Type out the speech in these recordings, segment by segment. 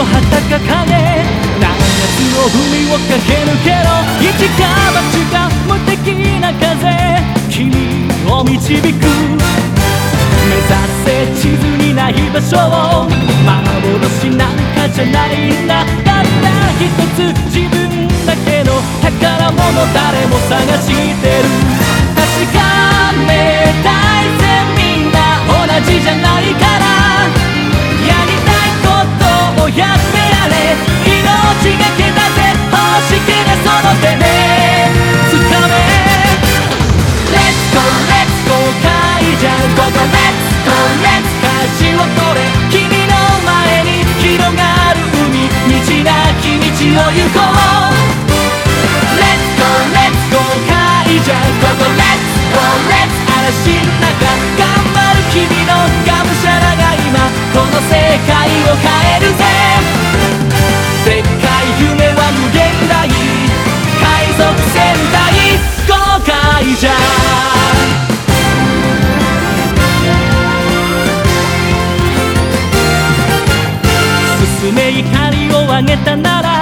の旗か何月の海を駆け抜けろ一か八か無敵な風君を導く目指せ地図にない場所を幻なんかじゃないんだたった一つ。自分だけの宝物。誰も探しめ怒りをあげたなら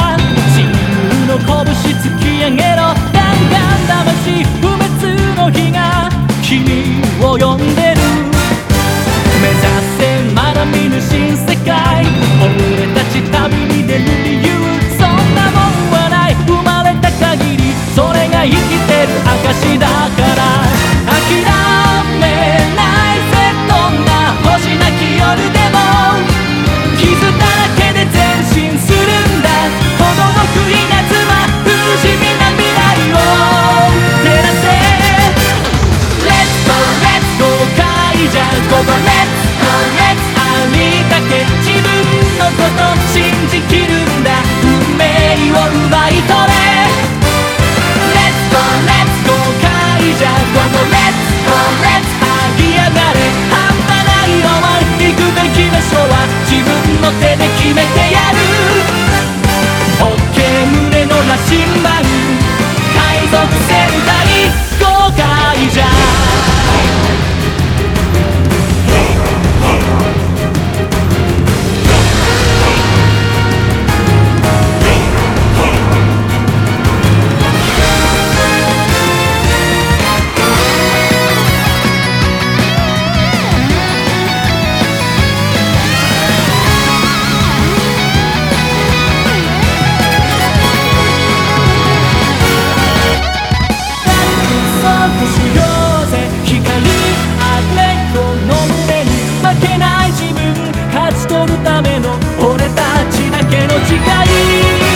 Let's go Let's ありだけ自分のこと信じきるんだ運命を奪い取れ Let's go Let's go 会じゃ Go go Let's go Let's あげ上がれ。半端ない思い。行くべき場所は自分の手で決めて。勝ち取るための俺たちだけの違い